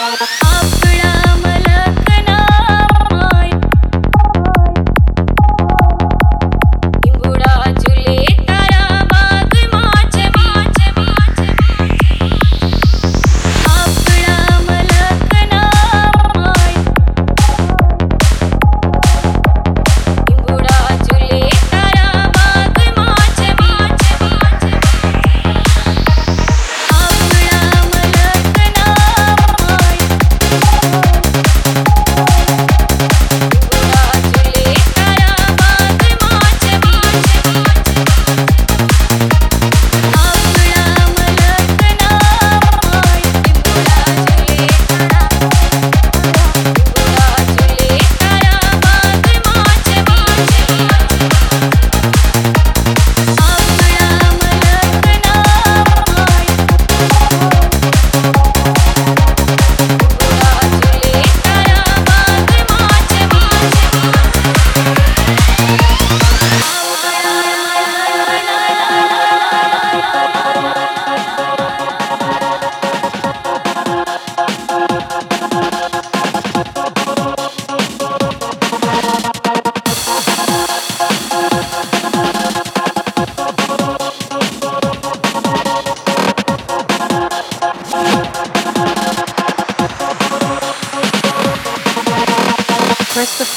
Oh, oh, oh.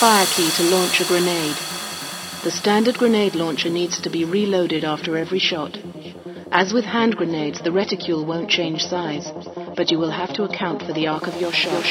Fire key to launch a grenade. The standard grenade launcher needs to be reloaded after every shot. As with hand grenades, the reticule won't change size, but you will have to account for the arc of your shot.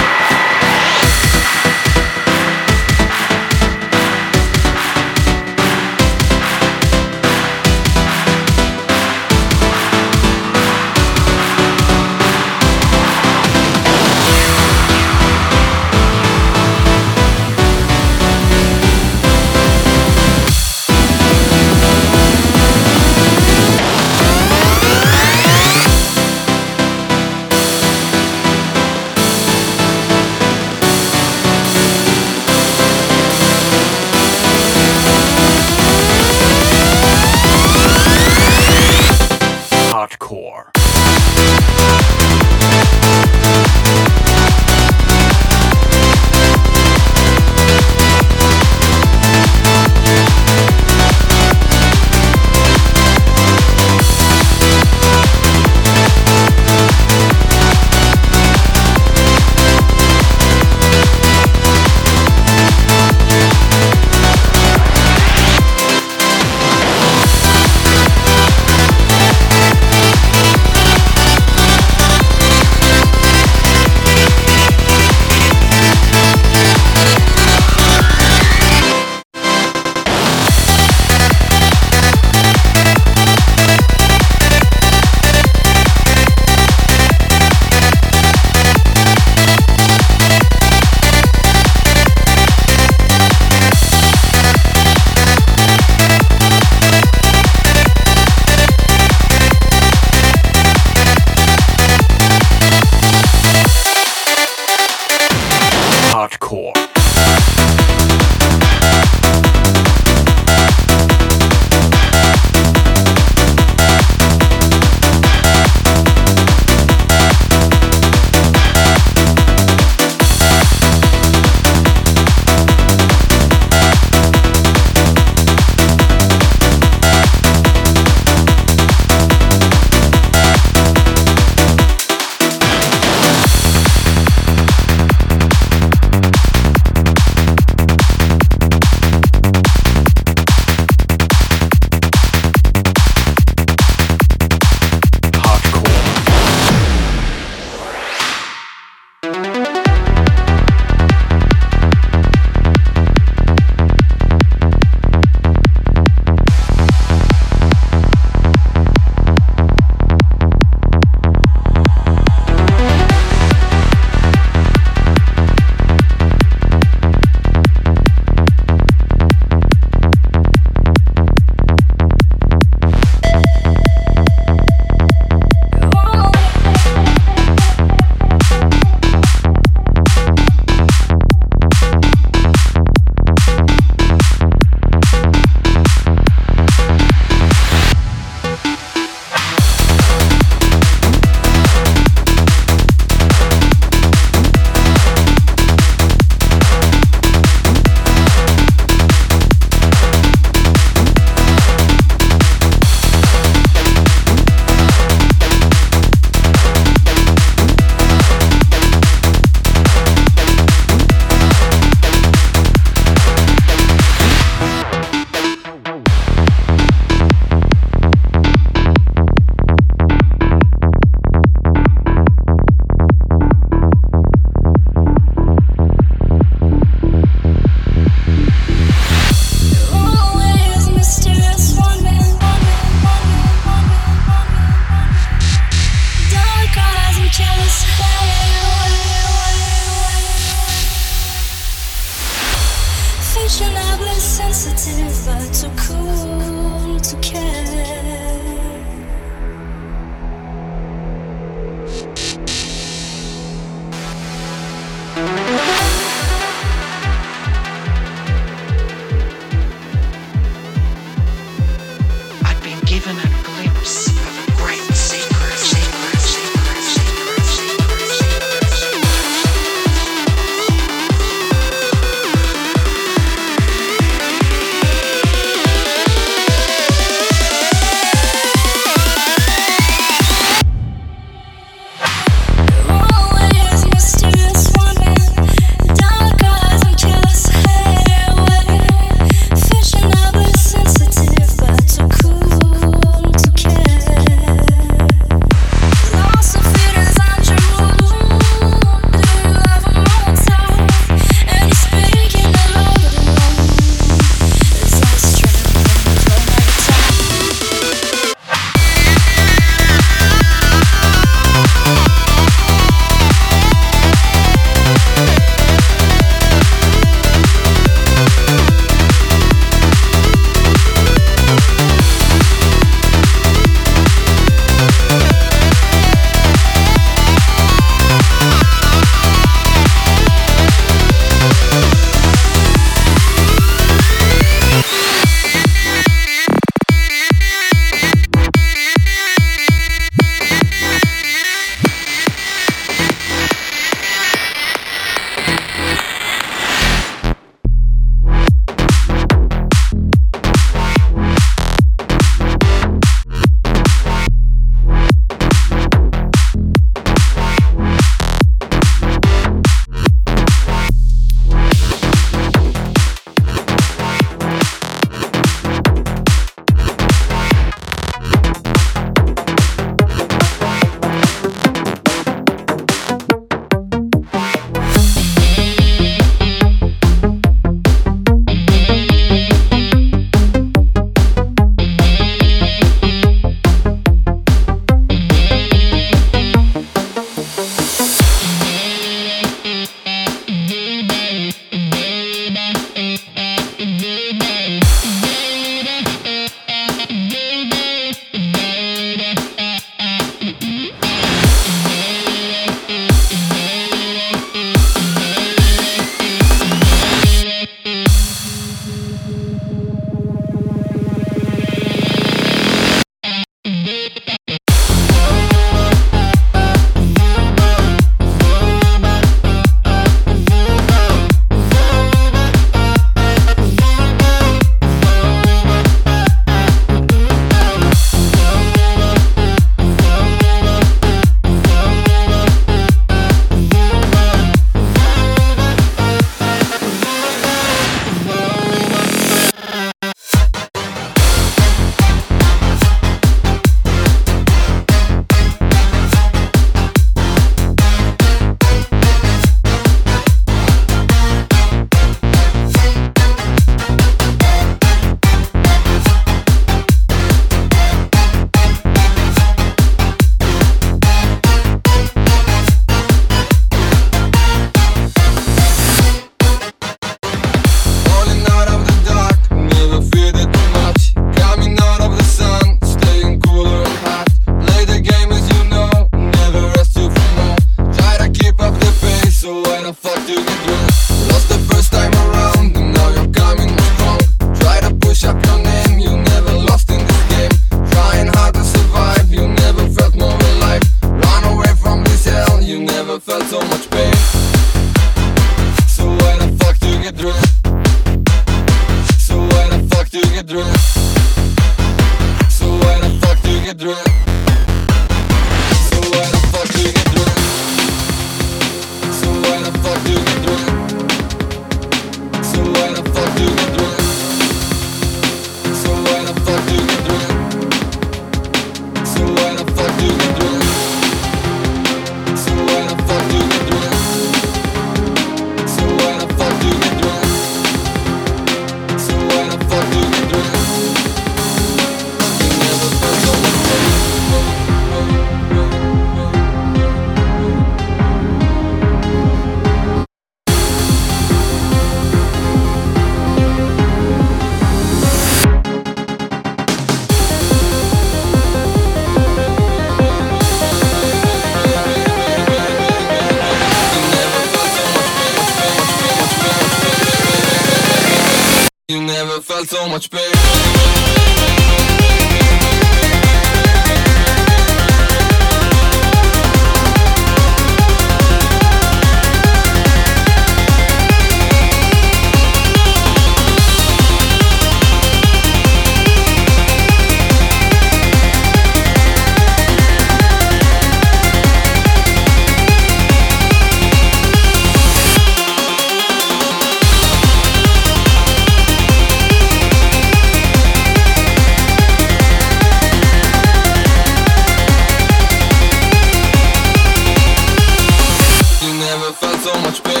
Felt so much pain.